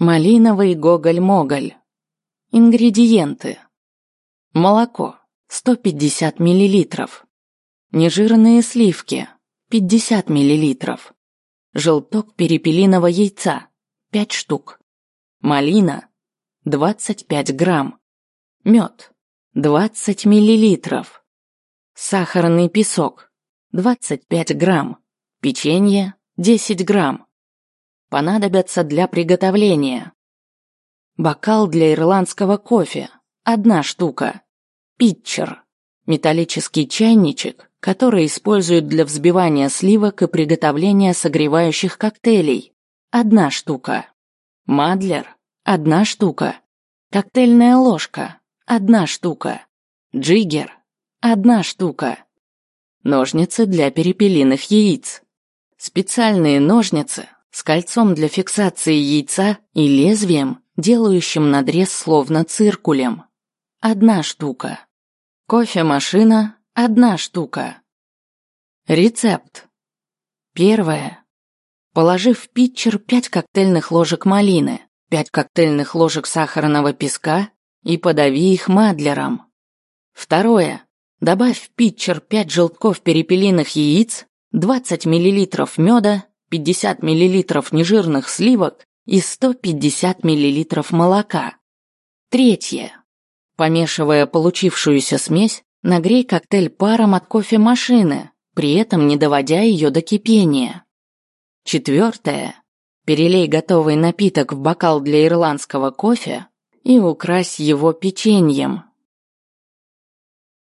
Малиновый гоголь-моголь. Ингредиенты. Молоко 150 мл. Нежирные сливки 50 мл. Желток перепелиного яйца 5 штук. Малина 25 грамм. Мед 20 мл. Сахарный песок 25 грамм. Печенье 10 грамм. Понадобятся для приготовления. Бокал для ирландского кофе – одна штука. Питчер – металлический чайничек, который используют для взбивания сливок и приготовления согревающих коктейлей – одна штука. Мадлер – одна штука. Коктейльная ложка – одна штука. Джиггер – одна штука. Ножницы для перепелиных яиц. Специальные ножницы с кольцом для фиксации яйца и лезвием, делающим надрез словно циркулем. Одна штука. Кофемашина – одна штука. Рецепт. Первое. Положи в питчер 5 коктейльных ложек малины, 5 коктейльных ложек сахарного песка и подави их мадлером. Второе. Добавь в питчер 5 желтков перепелиных яиц, 20 мл меда, 50 мл нежирных сливок и 150 мл молока. Третье. Помешивая получившуюся смесь, нагрей коктейль паром от кофемашины, при этом не доводя ее до кипения. Четвертое. Перелей готовый напиток в бокал для ирландского кофе и укрась его печеньем.